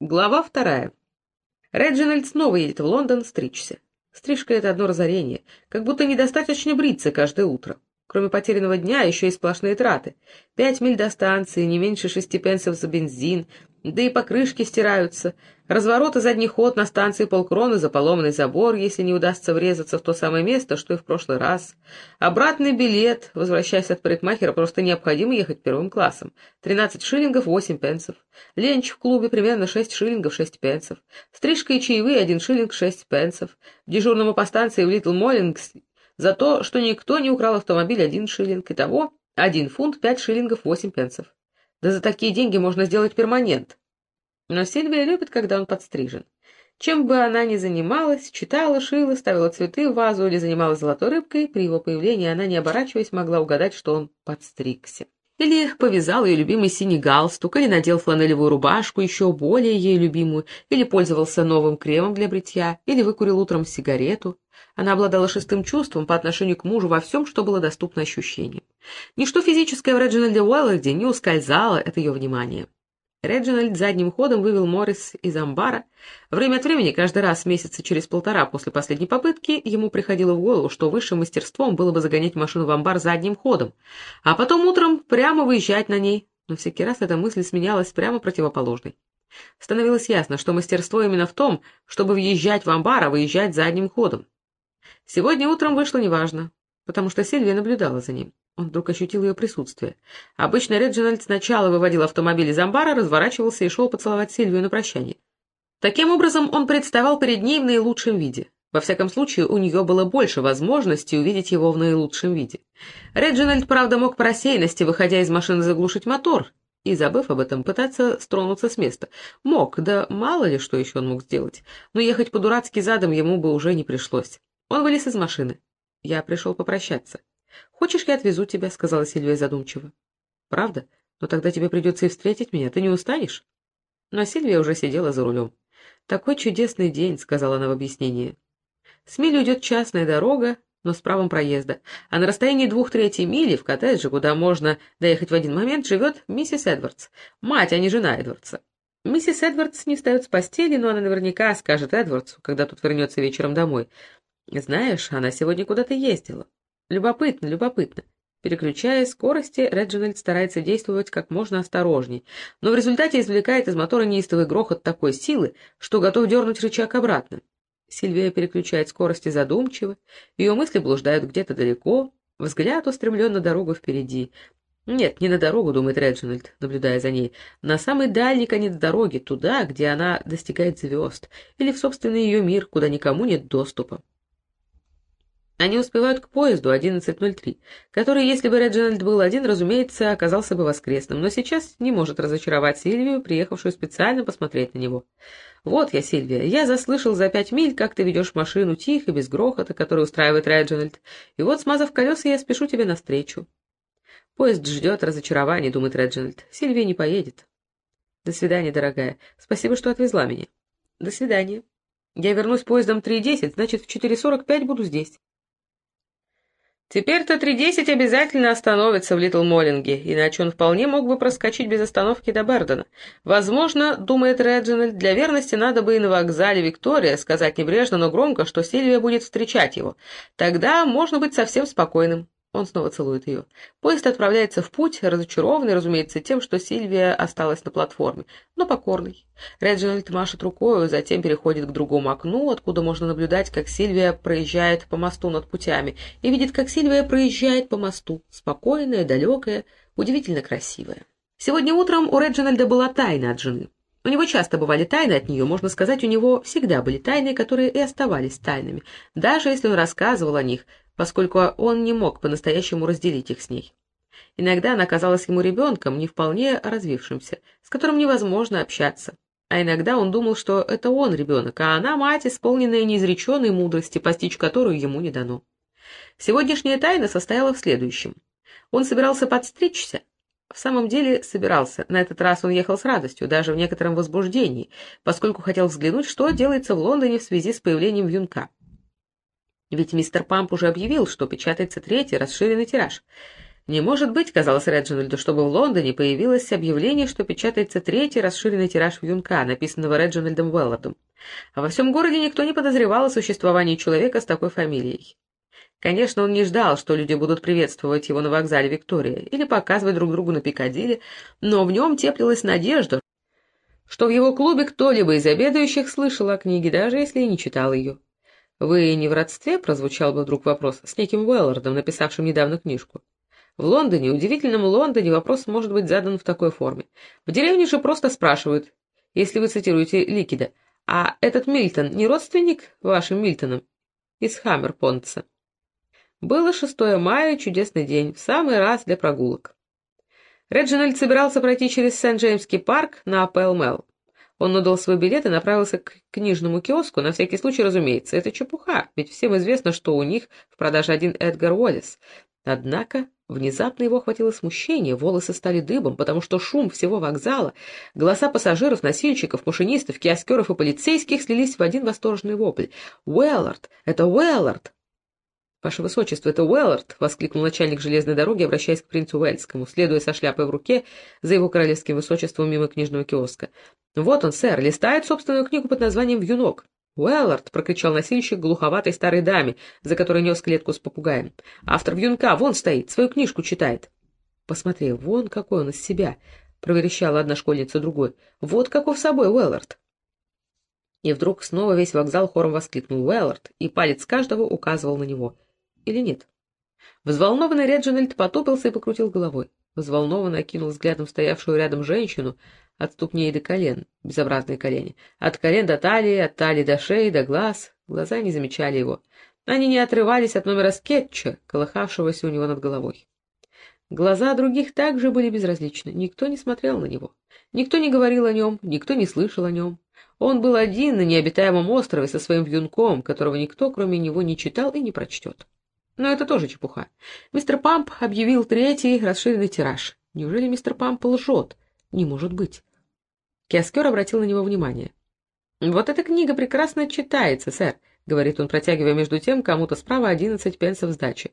Глава вторая. Реджинальд снова едет в Лондон стричься. Стрижка — это одно разорение, как будто недостаточно бриться каждое утро. Кроме потерянного дня, еще и сплошные траты. Пять миль до станции, не меньше шести пенсов за бензин, да и покрышки стираются. Разворот и задний ход на станции полкроны за поломанный забор, если не удастся врезаться в то самое место, что и в прошлый раз. Обратный билет, возвращаясь от парикмахера, просто необходимо ехать первым классом. Тринадцать шиллингов, восемь пенсов. Ленч в клубе примерно шесть шиллингов, шесть пенсов. Стрижка и чаевые один шиллинг, шесть пенсов. Дежурному по станции в Литл Моллингс за то, что никто не украл автомобиль один шиллинг. Итого один фунт, пять шиллингов, восемь пенсов. Да за такие деньги можно сделать перманент. Но Сильвия любит, когда он подстрижен. Чем бы она ни занималась, читала, шила, ставила цветы в вазу или занималась золотой рыбкой, при его появлении она, не оборачиваясь, могла угадать, что он подстригся. Или повязал ее любимый синий галстук, или надел фланелевую рубашку, еще более ей любимую, или пользовался новым кремом для бритья, или выкурил утром сигарету. Она обладала шестым чувством по отношению к мужу во всем, что было доступно ощущениям. Ничто физическое в Реджинальде Уэлларде не ускользало от ее внимания. Реджинальд задним ходом вывел Моррис из амбара. Время от времени, каждый раз месяца через полтора после последней попытки, ему приходило в голову, что высшим мастерством было бы загонять машину в амбар задним ходом, а потом утром прямо выезжать на ней. Но всякий раз эта мысль сменялась прямо противоположной. Становилось ясно, что мастерство именно в том, чтобы въезжать в амбар, а выезжать задним ходом. Сегодня утром вышло неважно, потому что Сильвия наблюдала за ним. Он вдруг ощутил ее присутствие. Обычно Реджинальд сначала выводил автомобиль из амбара, разворачивался и шел поцеловать Сильвию на прощание. Таким образом, он представал перед ней в наилучшем виде. Во всяком случае, у нее было больше возможностей увидеть его в наилучшем виде. Реджинальд, правда, мог по рассеянности, выходя из машины, заглушить мотор, и, забыв об этом, пытаться стронуться с места. Мог, да мало ли что еще он мог сделать, но ехать по-дурацки задом ему бы уже не пришлось. Он вылез из машины. Я пришел попрощаться. «Хочешь, я отвезу тебя?» — сказала Сильвия задумчиво. «Правда? Но тогда тебе придется и встретить меня. Ты не устанешь?» Но Сильвия уже сидела за рулем. «Такой чудесный день», — сказала она в объяснении. С милю идет частная дорога, но с правом проезда, а на расстоянии двух третьей мили в коттедже, куда можно доехать в один момент, живет миссис Эдвардс, мать, а не жена Эдвардса. Миссис Эдвардс не встает с постели, но она наверняка скажет Эдвардсу, когда тот вернется вечером домой. «Знаешь, она сегодня куда-то ездила. Любопытно, любопытно. Переключая скорости, Реджинальд старается действовать как можно осторожней, но в результате извлекает из мотора неистовый грохот такой силы, что готов дернуть рычаг обратно. Сильвия переключает скорости задумчиво, ее мысли блуждают где-то далеко, взгляд устремлен на дорогу впереди. Нет, не на дорогу, думает Реджинальд, наблюдая за ней, на самый дальний конец дороги, туда, где она достигает звезд, или в собственный ее мир, куда никому нет доступа. Они успевают к поезду 11.03, который, если бы Реджинальд был один, разумеется, оказался бы воскресным, но сейчас не может разочаровать Сильвию, приехавшую специально посмотреть на него. «Вот я, Сильвия, я заслышал за пять миль, как ты ведешь машину тихо, без грохота, который устраивает Реджинальд, и вот, смазав колеса, я спешу тебе навстречу». «Поезд ждет разочарования», — думает Реджинальд. «Сильвия не поедет». «До свидания, дорогая. Спасибо, что отвезла меня». «До свидания. Я вернусь поездом 3.10, значит, в 4.45 буду здесь». Теперь-то 3.10 обязательно остановится в Литл Моллинге, иначе он вполне мог бы проскочить без остановки до Бердена. Возможно, думает Реджинальд, для верности надо бы и на вокзале Виктория сказать небрежно, но громко, что Сильвия будет встречать его. Тогда можно быть совсем спокойным. Он снова целует ее. Поезд отправляется в путь, разочарованный, разумеется, тем, что Сильвия осталась на платформе, но покорный. Реджинальд машет рукою, затем переходит к другому окну, откуда можно наблюдать, как Сильвия проезжает по мосту над путями, и видит, как Сильвия проезжает по мосту, спокойная, далекая, удивительно красивая. Сегодня утром у Реджинальда была тайна от жены. У него часто бывали тайны от нее, можно сказать, у него всегда были тайны, которые и оставались тайнами, даже если он рассказывал о них, поскольку он не мог по-настоящему разделить их с ней. Иногда она казалась ему ребенком, не вполне развившимся, с которым невозможно общаться. А иногда он думал, что это он ребенок, а она мать, исполненная неизреченной мудрости, постичь которую ему не дано. Сегодняшняя тайна состояла в следующем. Он собирался подстричься. В самом деле собирался. На этот раз он ехал с радостью, даже в некотором возбуждении, поскольку хотел взглянуть, что делается в Лондоне в связи с появлением вьюнка. Ведь мистер Памп уже объявил, что печатается третий расширенный тираж. Не может быть, казалось Реджинальду, чтобы в Лондоне появилось объявление, что печатается третий расширенный тираж Вьюнка, написанного Реджинальдом Уэллардом. А во всем городе никто не подозревал о существовании человека с такой фамилией. Конечно, он не ждал, что люди будут приветствовать его на вокзале Виктория или показывать друг другу на Пикадилли, но в нем теплилась надежда, что в его клубе кто-либо из обедающих слышал о книге, даже если и не читал ее. «Вы не в родстве?» — прозвучал бы вдруг вопрос с неким Уэллардом, написавшим недавно книжку. В Лондоне, удивительном Лондоне, вопрос может быть задан в такой форме. В деревне же просто спрашивают, если вы цитируете Ликида, «А этот Мильтон не родственник вашим Мильтоном?» Из Хаммерпонтса. Было 6 мая, чудесный день, в самый раз для прогулок. Реджинальд собирался пройти через Сент-Джеймский парк на Пэлмел. Он отдал свой билет и направился к книжному киоску, на всякий случай, разумеется. Это чепуха, ведь всем известно, что у них в продаже один Эдгар Уоллес. Однако Внезапно его охватило смущение, волосы стали дыбом, потому что шум всего вокзала, голоса пассажиров, носильщиков, машинистов, киоскеров и полицейских слились в один восторженный вопль. «Уэллард! Это Уэллард!» «Ваше Высочество, это Уэллард!» — воскликнул начальник железной дороги, обращаясь к принцу Уэльскому, следуя со шляпой в руке за его королевским высочеством мимо книжного киоска. «Вот он, сэр, листает собственную книгу под названием «Вьюнок». «Уэллард!» — прокричал носильщик глуховатой старой даме, за которой нес клетку с попугаем. «Автор вьюнка вон стоит, свою книжку читает». «Посмотри, вон какой он из себя!» — проверещала одна школьница другой. «Вот каков собой Уэллард!» И вдруг снова весь вокзал хором воскликнул Уэллард, и палец каждого указывал на него. Или нет? Взволнованный Реджинальд потупился и покрутил головой. Взволнованно окинул взглядом стоявшую рядом женщину, от ступней до колен, безобразные колени, от колен до талии, от талии до шеи, до глаз. Глаза не замечали его. Они не отрывались от номера скетча, колыхавшегося у него над головой. Глаза других также были безразличны, никто не смотрел на него. Никто не говорил о нем, никто не слышал о нем. Он был один на необитаемом острове со своим вьюнком, которого никто, кроме него, не читал и не прочтет. Но это тоже чепуха. Мистер Памп объявил третий расширенный тираж. Неужели мистер Памп лжет? Не может быть. Киоскер обратил на него внимание. «Вот эта книга прекрасно читается, сэр», — говорит он, протягивая между тем кому-то справа одиннадцать пенсов сдачи.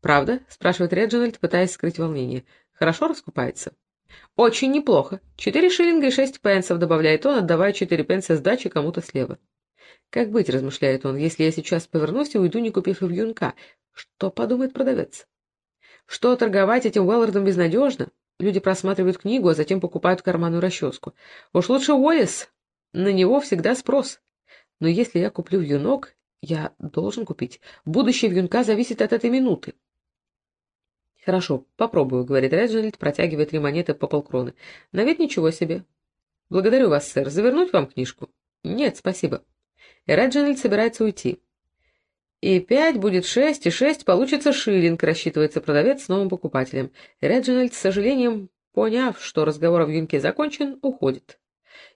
«Правда?» — спрашивает Реджинальд, пытаясь скрыть волнение. «Хорошо раскупается?» «Очень неплохо. Четыре шиллинга и шесть пенсов», — добавляет он, отдавая четыре пенса сдачи кому-то слева. «Как быть?» — размышляет он, — «если я сейчас повернусь и уйду, не купив и вьюнка? Что подумает продавец?» «Что торговать этим Уэллардом безнадежно? Люди просматривают книгу, а затем покупают карманную расческу. Уж лучше Уоллес. На него всегда спрос. Но если я куплю вьюнок, я должен купить. Будущее вьюнка зависит от этой минуты. «Хорошо, попробую», — говорит Реджинальд, протягивая три монеты по полкроны. «На вид ничего себе». «Благодарю вас, сэр. Завернуть вам книжку?» «Нет, спасибо». И Реджинальд собирается уйти. И пять будет шесть, и шесть получится шиллинг, рассчитывается продавец с новым покупателем. Реджинальд, с сожалением, поняв, что разговор в юнке закончен, уходит.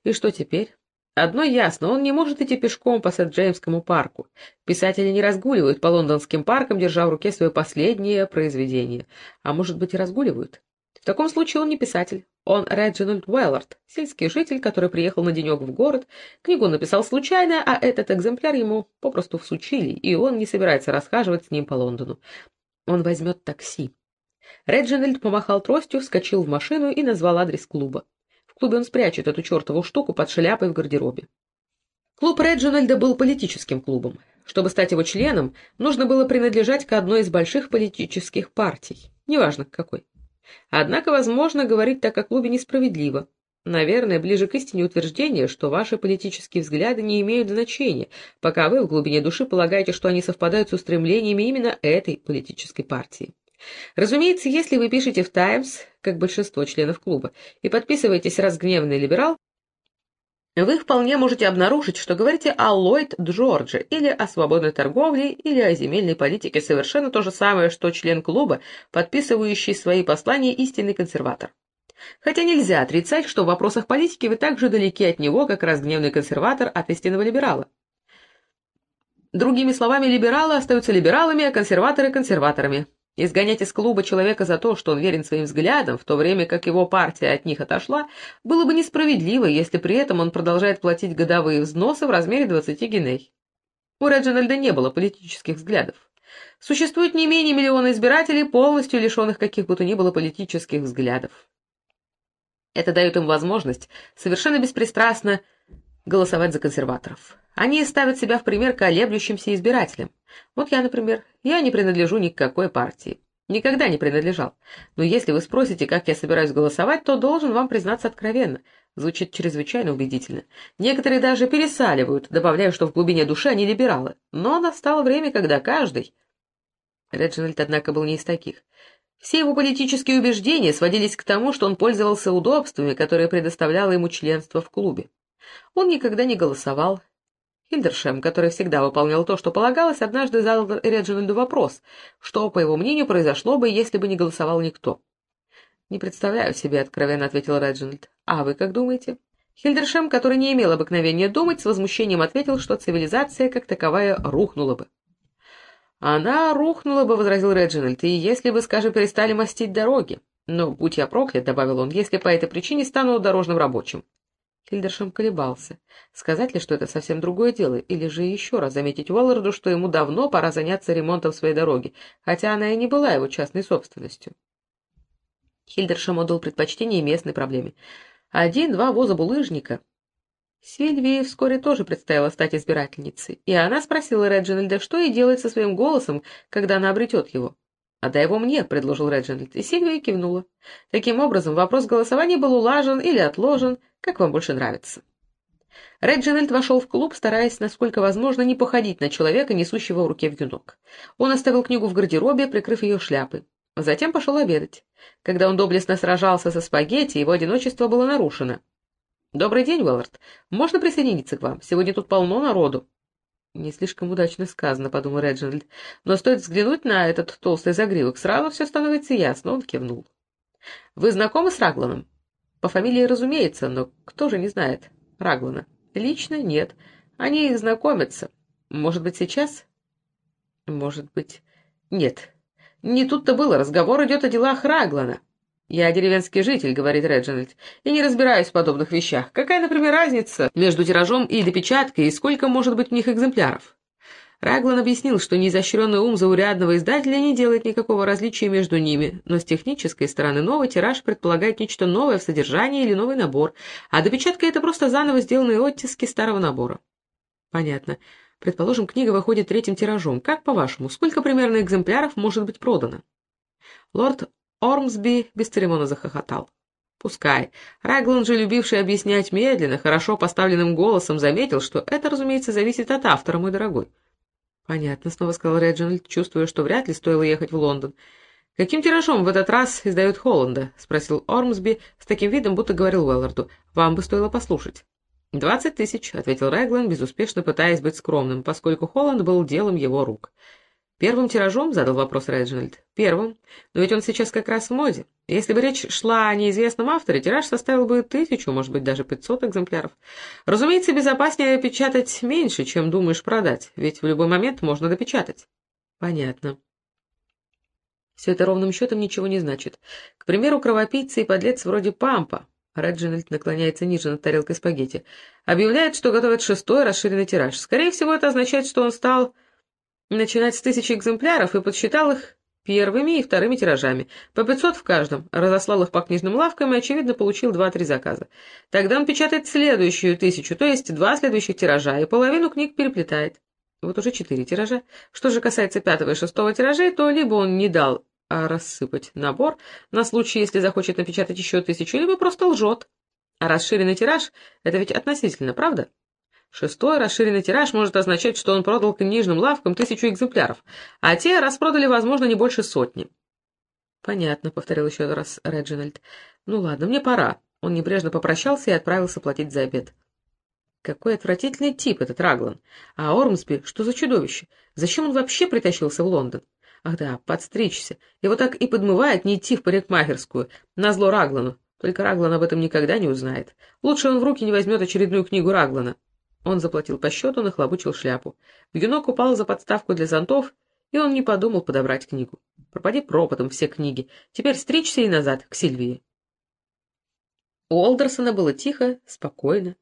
И что теперь? Одно ясно, он не может идти пешком по Сент-Джеймскому парку. Писатели не разгуливают по лондонским паркам, держа в руке свое последнее произведение. А может быть и разгуливают? В таком случае он не писатель. Он Реджинальд Уэллард, сельский житель, который приехал на денек в город. Книгу написал случайно, а этот экземпляр ему попросту всучили, и он не собирается расхаживать с ним по Лондону. Он возьмет такси. Реджинальд помахал тростью, вскочил в машину и назвал адрес клуба. В клубе он спрячет эту чертову штуку под шляпой в гардеробе. Клуб Реджинальда был политическим клубом. Чтобы стать его членом, нужно было принадлежать к одной из больших политических партий, неважно к какой. Однако, возможно, говорить так о клубе несправедливо. Наверное, ближе к истине утверждение, что ваши политические взгляды не имеют значения, пока вы в глубине души полагаете, что они совпадают с устремлениями именно этой политической партии. Разумеется, если вы пишете в «Таймс», как большинство членов клуба, и подписываетесь «Разгневанный либерал», вы вполне можете обнаружить, что говорите о Ллойд Джордже или о свободной торговле или о земельной политике совершенно то же самое, что член клуба, подписывающий свои послания истинный консерватор. Хотя нельзя отрицать, что в вопросах политики вы так же далеки от него, как разгневанный консерватор от истинного либерала. Другими словами, либералы остаются либералами, а консерваторы – консерваторами. Изгонять из клуба человека за то, что он верен своим взглядам, в то время как его партия от них отошла, было бы несправедливо, если при этом он продолжает платить годовые взносы в размере 20 геней. У Реджинальда не было политических взглядов. Существует не менее миллиона избирателей, полностью лишенных каких бы то ни было политических взглядов. Это дает им возможность совершенно беспристрастно голосовать за консерваторов. Они ставят себя в пример колеблющимся избирателям. Вот я, например, я не принадлежу ни к какой партии. Никогда не принадлежал. Но если вы спросите, как я собираюсь голосовать, то должен вам признаться откровенно. Звучит чрезвычайно убедительно. Некоторые даже пересаливают, добавляя, что в глубине души они либералы. Но настало время, когда каждый... Реджинальд, однако, был не из таких. Все его политические убеждения сводились к тому, что он пользовался удобствами, которые предоставляло ему членство в клубе. Он никогда не голосовал. Хильдершем, который всегда выполнял то, что полагалось, однажды задал Реджинальду вопрос, что, по его мнению, произошло бы, если бы не голосовал никто. «Не представляю себе», — откровенно ответил Реджинальд. «А вы как думаете?» Хильдершем, который не имел обыкновения думать, с возмущением ответил, что цивилизация как таковая рухнула бы. «Она рухнула бы», — возразил Реджинальд, — «и если бы, скажем, перестали мастить дороги. Но, будь я проклят», — добавил он, — «если по этой причине стану дорожным рабочим». Хильдершем колебался. Сказать ли, что это совсем другое дело, или же еще раз заметить Уолларду, что ему давно пора заняться ремонтом своей дороги, хотя она и не была его частной собственностью. Хильдершем отдал предпочтение местной проблеме. Один-два воза булыжника Сильвии вскоре тоже предстояло стать избирательницей, и она спросила Реджинальда, что ей делать со своим голосом, когда она обретет его. «Отдай его мне», — предложил Реджинальд, и Сильвия кивнула. Таким образом, вопрос голосования был улажен или отложен, как вам больше нравится. Реджинальд вошел в клуб, стараясь, насколько возможно, не походить на человека, несущего в руке вьюнок. Он оставил книгу в гардеробе, прикрыв ее шляпой. Затем пошел обедать. Когда он доблестно сражался со спагетти, его одиночество было нарушено. «Добрый день, Уэллард. Можно присоединиться к вам? Сегодня тут полно народу». «Не слишком удачно сказано», — подумал Реджинальд. «Но стоит взглянуть на этот толстый загривок, сразу все становится ясно». Он кивнул. «Вы знакомы с Рагланом?» «По фамилии, разумеется, но кто же не знает Раглана?» «Лично нет. Они знакомятся. Может быть, сейчас?» «Может быть...» «Нет. Не тут-то было. Разговор идет о делах Раглана». «Я деревенский житель», — говорит Реджинальд, — «и не разбираюсь в подобных вещах. Какая, например, разница между тиражом и допечаткой, и сколько может быть в них экземпляров?» Раглан объяснил, что неизощренный ум заурядного издателя не делает никакого различия между ними, но с технической стороны новый тираж предполагает нечто новое в содержании или новый набор, а допечатка — это просто заново сделанные оттиски старого набора. Понятно. Предположим, книга выходит третьим тиражом. Как по-вашему, сколько примерно экземпляров может быть продано? Лорд Ормсби бесцеремонно захохотал. Пускай. Раглан же, любивший объяснять медленно, хорошо поставленным голосом, заметил, что это, разумеется, зависит от автора, мой дорогой. «Понятно», — снова сказал Реджинальд, чувствуя, что вряд ли стоило ехать в Лондон. «Каким тиражом в этот раз издают Холланда?» — спросил Ормсби с таким видом, будто говорил Уэлларду. «Вам бы стоило послушать». «Двадцать тысяч», — ответил Реглан, безуспешно пытаясь быть скромным, поскольку Холланд был делом его рук. «Первым тиражом?» — задал вопрос Реджинальд. «Первым. Но ведь он сейчас как раз в моде. Если бы речь шла о неизвестном авторе, тираж составил бы тысячу, может быть, даже пятьсот экземпляров. Разумеется, безопаснее печатать меньше, чем думаешь продать, ведь в любой момент можно допечатать». «Понятно». Все это ровным счетом ничего не значит. К примеру, кровопийцы и подлец вроде Пампа, Реджинальд наклоняется ниже над тарелкой спагетти, объявляет, что готовит шестой расширенный тираж. Скорее всего, это означает, что он стал начинать с тысячи экземпляров и подсчитал их первыми и вторыми тиражами, по 500 в каждом, разослал их по книжным лавкам и, очевидно, получил два-три заказа. Тогда он печатает следующую тысячу, то есть два следующих тиража, и половину книг переплетает. Вот уже четыре тиража. Что же касается пятого и шестого тиражей, то либо он не дал а рассыпать набор на случай, если захочет напечатать еще тысячу, либо просто лжет. А расширенный тираж — это ведь относительно, правда? Шестой расширенный тираж может означать, что он продал книжным лавкам тысячу экземпляров, а те распродали, возможно, не больше сотни. «Понятно», — повторил еще раз Реджинальд. «Ну ладно, мне пора». Он небрежно попрощался и отправился платить за обед. Какой отвратительный тип этот Раглан. А Ормсби, что за чудовище? Зачем он вообще притащился в Лондон? Ах да, подстричься. Его так и подмывает не идти в парикмахерскую, назло Раглану. Только Раглан об этом никогда не узнает. Лучше он в руки не возьмет очередную книгу Раглана. Он заплатил по счету, нахлобучил шляпу. Вьюнок упал за подставку для зонтов, и он не подумал подобрать книгу. Пропади пропадом все книги. Теперь стричься и назад, к Сильвии. У Олдерсона было тихо, спокойно.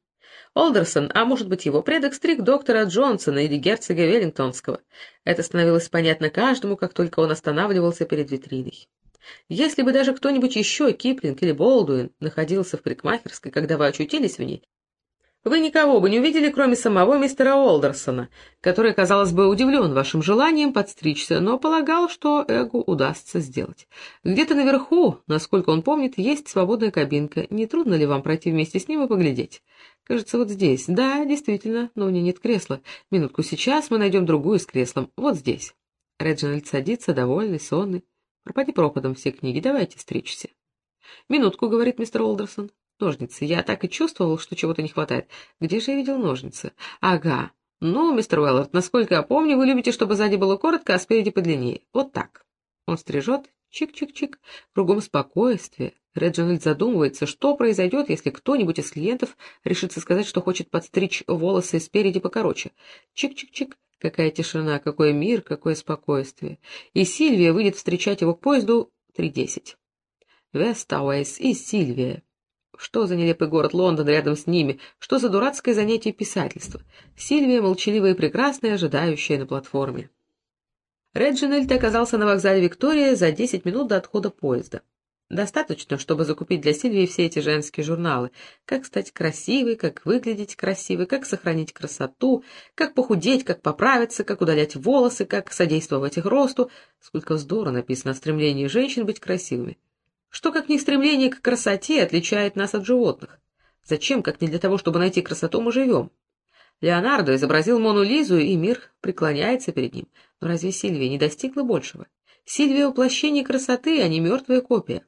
Олдерсон, а может быть его предок, стриг доктора Джонсона или герцога Веллингтонского. Это становилось понятно каждому, как только он останавливался перед витриной. Если бы даже кто-нибудь еще, Киплинг или Болдуин, находился в парикмахерской, когда вы очутились в ней, вы никого бы не увидели, кроме самого мистера Олдерсона, который, казалось бы, удивлен вашим желанием подстричься, но полагал, что Эгу удастся сделать. Где-то наверху, насколько он помнит, есть свободная кабинка. Не трудно ли вам пройти вместе с ним и поглядеть? Кажется, вот здесь. Да, действительно, но у меня нет кресла. Минутку, сейчас мы найдем другую с креслом. Вот здесь. Реджинальд садится, довольный, сонный. Пропади пропадом все книги, давайте стричься. Минутку, говорит мистер Олдерсон. Ножницы. Я так и чувствовал, что чего-то не хватает. Где же я видел ножницы? Ага. Ну, мистер Уэллард, насколько я помню, вы любите, чтобы сзади было коротко, а спереди подлиннее. Вот так. Он стрижет. Чик-чик-чик. Кругом спокойствие. Реджинальд задумывается, что произойдет, если кто-нибудь из клиентов решится сказать, что хочет подстричь волосы спереди покороче. Чик-чик-чик. Какая тишина, какой мир, какое спокойствие. И Сильвия выйдет встречать его к поезду 3.10. Вестауэйс и Сильвия. Что за нелепый город Лондон рядом с ними? Что за дурацкое занятие писательства? Сильвия, молчаливая и прекрасная, ожидающая на платформе. Реджинальд оказался на вокзале Виктория за 10 минут до отхода поезда. Достаточно, чтобы закупить для Сильвии все эти женские журналы. Как стать красивой, как выглядеть красивой, как сохранить красоту, как похудеть, как поправиться, как удалять волосы, как содействовать их росту. Сколько вздора написано о стремлении женщин быть красивыми. Что, как не стремление к красоте, отличает нас от животных? Зачем, как не для того, чтобы найти красоту, мы живем? Леонардо изобразил Мону Лизу, и мир преклоняется перед ним. Но разве Сильвия не достигла большего? Сильвия — воплощение красоты, а не мертвая копия.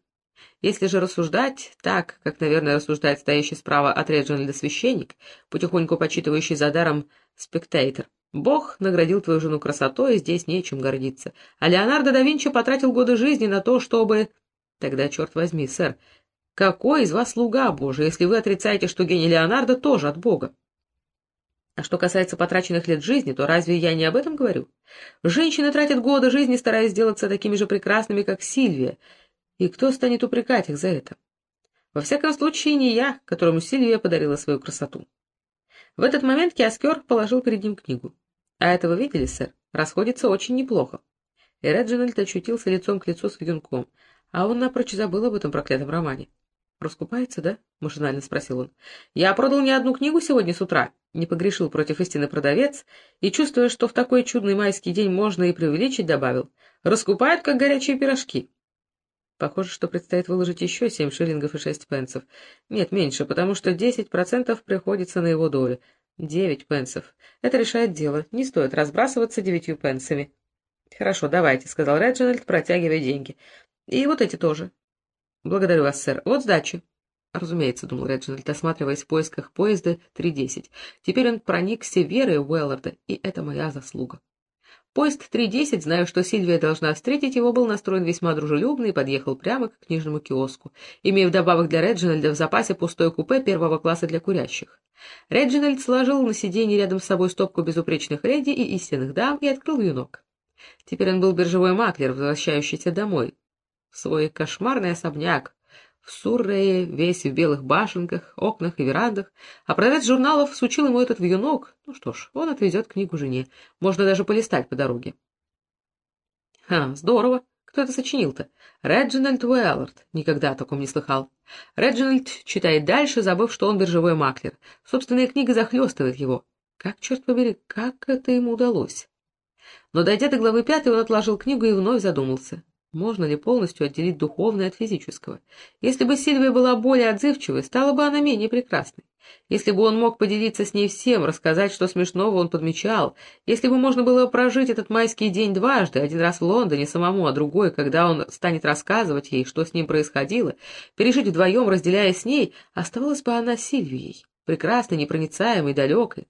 Если же рассуждать так, как, наверное, рассуждает стоящий справа от Реджинальда священник, потихоньку почитывающий за даром спектейтор, Бог наградил твою жену красотой, и здесь нечем гордиться. А Леонардо да Винчи потратил годы жизни на то, чтобы... Тогда, черт возьми, сэр, какой из вас слуга Божий, если вы отрицаете, что гений Леонардо тоже от Бога? А что касается потраченных лет жизни, то разве я не об этом говорю? Женщины тратят годы жизни, стараясь сделаться такими же прекрасными, как Сильвия. И кто станет упрекать их за это? Во всяком случае, не я, которому Сильвия подарила свою красоту. В этот момент Киоскер положил перед ним книгу. А это вы видели, сэр? Расходится очень неплохо. И Реджинальд очутился лицом к лицу с юнком. А он напрочь забыл об этом проклятом романе. «Раскупается, да?» — машинально спросил он. «Я продал не одну книгу сегодня с утра», — не погрешил против истины продавец, и, чувствуя, что в такой чудный майский день можно и преувеличить, добавил. «Раскупают, как горячие пирожки». Похоже, что предстоит выложить еще семь шиллингов и шесть пенсов. Нет, меньше, потому что десять процентов приходится на его долю. Девять пенсов. Это решает дело. Не стоит разбрасываться девятью пенсами. «Хорошо, давайте», — сказал Реджинальд, протягивая деньги. И вот эти тоже. Благодарю вас, сэр. Вот сдачи. Разумеется, думал Реджинальд, осматриваясь в поисках поезда 3.10. Теперь он проникся верой Уэлларда, и это моя заслуга. Поезд 3.10, зная, что Сильвия должна встретить его, был настроен весьма дружелюбно и подъехал прямо к книжному киоску, имея вдобавок для Реджинальда в запасе пустое купе первого класса для курящих. Реджинальд сложил на сиденье рядом с собой стопку безупречных леди и истинных дам и открыл юнок. Теперь он был биржевой маклер, возвращающийся домой, в свой кошмарный особняк, в Суррее, весь в белых башенках, окнах и верандах, а продавец журналов сучил ему этот вьюнок. Ну что ж, он отвезет книгу жене. Можно даже полистать по дороге. Ха, здорово. Кто это сочинил-то? Реджинальд Уэллард. Никогда о таком не слыхал. Реджинальд читает дальше, забыв, что он биржевой маклер. Собственная книга захлестывает его. Как, черт побери, как это ему удалось? Но, дойдя до главы пятой, он отложил книгу и вновь задумался. Можно ли полностью отделить духовное от физического? Если бы Сильвия была более отзывчивой, стала бы она менее прекрасной. Если бы он мог поделиться с ней всем, рассказать, что смешного он подмечал, если бы можно было прожить этот майский день дважды, один раз в Лондоне самому, а другой, когда он станет рассказывать ей, что с ним происходило, пережить вдвоем, разделяя с ней, оставалась бы она Сильвией, прекрасной, непроницаемой, далекой.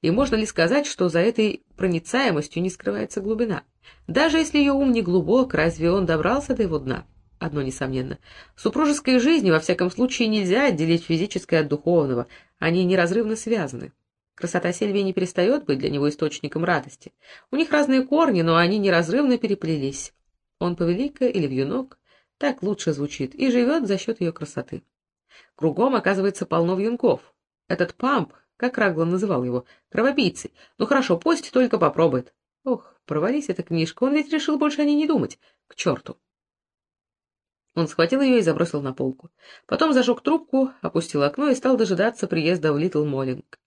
И можно ли сказать, что за этой проницаемостью не скрывается глубина? Даже если ее ум не глубок, разве он добрался до его дна? Одно несомненно. В супружеской жизни, во всяком случае, нельзя отделить физическое от духовного. Они неразрывно связаны. Красота Сильвии не перестает быть для него источником радости. У них разные корни, но они неразрывно переплелись. Он повелика или вьюнок, так лучше звучит, и живет за счет ее красоты. Кругом, оказывается, полно вьюнков. Этот памп, как Раглан называл его, кровопийцей. Ну хорошо, пусть только попробует. Ох, провались эта книжка, он ведь решил больше о ней не думать. К черту. Он схватил ее и забросил на полку. Потом зажег трубку, опустил окно и стал дожидаться приезда в Литл Моллинг.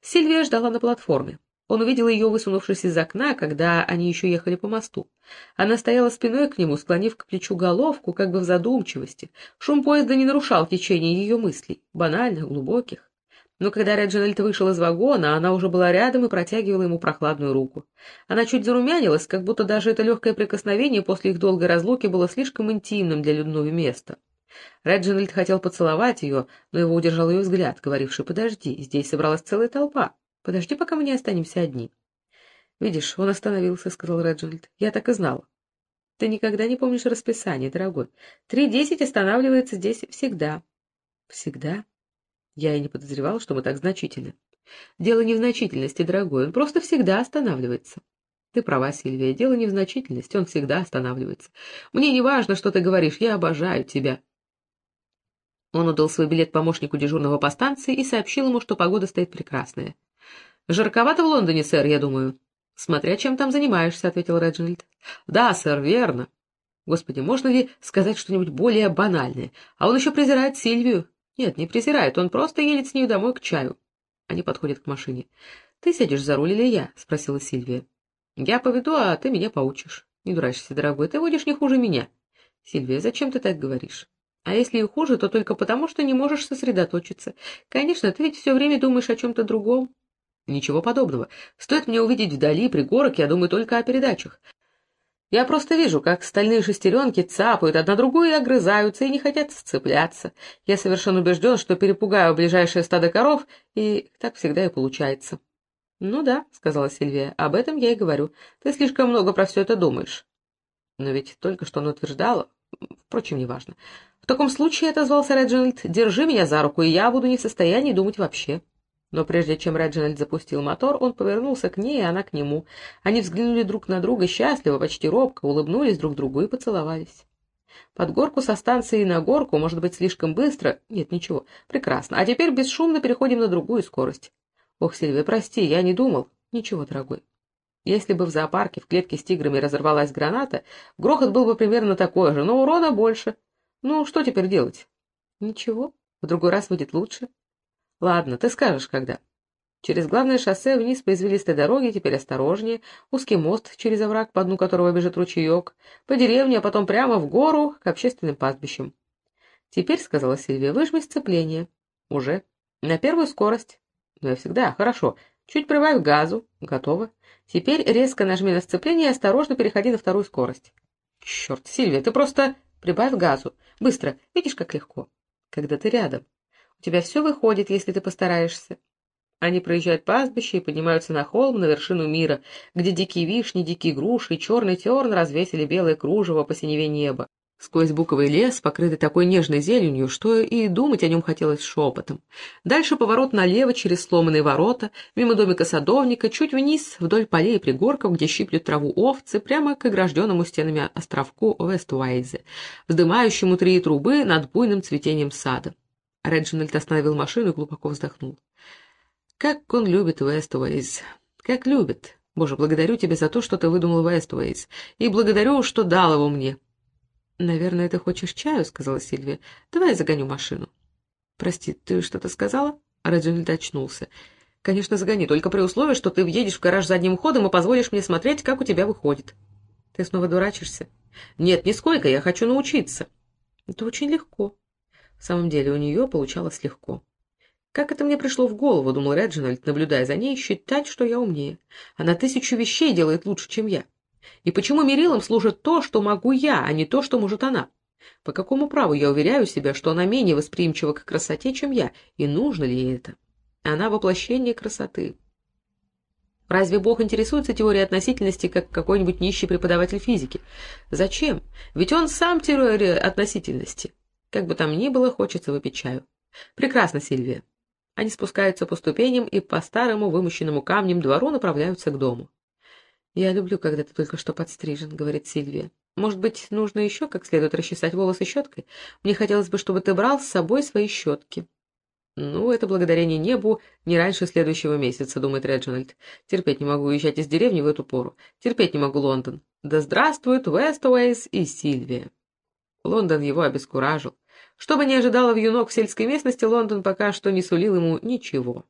Сильвия ждала на платформе. Он увидел ее, высунувшись из окна, когда они еще ехали по мосту. Она стояла спиной к нему, склонив к плечу головку, как бы в задумчивости. Шум поезда не нарушал течение ее мыслей, банальных, глубоких. Но когда Реджинальд вышел из вагона, она уже была рядом и протягивала ему прохладную руку. Она чуть зарумянилась, как будто даже это легкое прикосновение после их долгой разлуки было слишком интимным для людного места. Реджинальд хотел поцеловать ее, но его удержал ее взгляд, говоривший «Подожди, здесь собралась целая толпа». Подожди, пока мы не останемся одни. — Видишь, он остановился, — сказал Реджинальд. — Я так и знал. — Ты никогда не помнишь расписание, дорогой. Три десять останавливается здесь всегда. — Всегда? Я и не подозревал, что мы так значительны. Дело не в значительности, дорогой, он просто всегда останавливается. Ты права, Сильвия, дело не в значительности, он всегда останавливается. Мне не важно, что ты говоришь, я обожаю тебя. Он отдал свой билет помощнику дежурного по станции и сообщил ему, что погода стоит прекрасная. «Жарковато в Лондоне, сэр, я думаю». «Смотря чем там занимаешься», — ответил Реджинальд. «Да, сэр, верно». «Господи, можно ли сказать что-нибудь более банальное? А он еще презирает Сильвию». «Нет, не презирает, он просто едет с ней домой к чаю». Они подходят к машине. «Ты сядешь за руль или я?» — спросила Сильвия. «Я поведу, а ты меня поучишь». «Не дурачься, дорогой, ты водишь не хуже меня». «Сильвия, зачем ты так говоришь?» А если и хуже, то только потому, что не можешь сосредоточиться. Конечно, ты ведь все время думаешь о чем-то другом. Ничего подобного. Стоит мне увидеть вдали пригорок, я думаю только о передачах. Я просто вижу, как стальные шестеренки цапают одна другую и огрызаются, и не хотят сцепляться. Я совершенно убежден, что перепугаю ближайшее стадо коров, и так всегда и получается. — Ну да, — сказала Сильвия, — об этом я и говорю. Ты слишком много про все это думаешь. Но ведь только что она утверждала... Впрочем, неважно. В таком случае, — отозвался Реджинальд, — держи меня за руку, и я буду не в состоянии думать вообще. — но прежде чем Реджинальд запустил мотор, он повернулся к ней, и она к нему. Они взглянули друг на друга счастливо, почти робко, улыбнулись друг другу и поцеловались. Под горку со станции на горку, может быть, слишком быстро? Нет, ничего. Прекрасно. А теперь бесшумно переходим на другую скорость. Ох, Сильвия, прости, я не думал. Ничего, дорогой. Если бы в зоопарке в клетке с тиграми разорвалась граната, грохот был бы примерно такой же, но урона больше. Ну, что теперь делать? Ничего. В другой раз выйдет лучше. Ладно, ты скажешь, когда. Через главное шоссе вниз по извилистой дороге, теперь осторожнее, узкий мост через овраг, по дну которого бежит ручеек, по деревне, а потом прямо в гору, к общественным пастбищам. Теперь, — сказала Сильвия, — выжми сцепление. Уже. На первую скорость. Ну, я всегда. Хорошо. Чуть прибавь газу. Готово. Теперь резко нажми на сцепление и осторожно переходи на вторую скорость. Черт, Сильвия, ты просто... Прибавь газу. Быстро. Видишь, как легко. Когда ты рядом. У тебя все выходит, если ты постараешься. Они проезжают пастбище и поднимаются на холм, на вершину мира, где дикие вишни, дикие груши и черный терн развесили белое кружево по синеве неба. Сквозь буковый лес, покрытый такой нежной зеленью, что и думать о нем хотелось шепотом. Дальше поворот налево через сломанные ворота, мимо домика садовника, чуть вниз, вдоль полей и пригорков, где щиплют траву овцы, прямо к огражденному стенами островку Вестуайзе, вздымающему три трубы над буйным цветением сада. Реджинальд остановил машину и глубоко вздохнул. «Как он любит Вестуэйз! Как любит! Боже, благодарю тебя за то, что ты выдумал Вестуэйз, и благодарю, что дал его мне!» «Наверное, ты хочешь чаю?» — сказала Сильвия. «Давай я загоню машину». «Прости, ты что-то сказала?» Реджинальд очнулся. «Конечно, загони, только при условии, что ты въедешь в гараж задним ходом и позволишь мне смотреть, как у тебя выходит». «Ты снова дурачишься?» «Нет, нисколько, я хочу научиться». «Это очень легко». В самом деле у нее получалось легко. Как это мне пришло в голову, думал Реджинальд, наблюдая за ней, считать, что я умнее. Она тысячу вещей делает лучше, чем я. И почему мерилом служит то, что могу я, а не то, что может она? По какому праву я уверяю себя, что она менее восприимчива к красоте, чем я, и нужно ли ей это? Она воплощение красоты. Разве Бог интересуется теорией относительности, как какой-нибудь нищий преподаватель физики? Зачем? Ведь он сам теория относительности. Как бы там ни было, хочется выпить чаю. Прекрасно, Сильвия. Они спускаются по ступеням и по старому вымощенному камнем двору направляются к дому. «Я люблю, когда ты только что подстрижен», — говорит Сильвия. «Может быть, нужно еще как следует расчесать волосы щеткой? Мне хотелось бы, чтобы ты брал с собой свои щетки». «Ну, это благодарение небу не раньше следующего месяца», — думает Реджинальд. «Терпеть не могу уезжать из деревни в эту пору. Терпеть не могу Лондон. Да здравствуют Вестуэйс и Сильвия». Лондон его обескуражил. Что бы ни ожидало вьюнок в сельской местности, Лондон пока что не сулил ему ничего.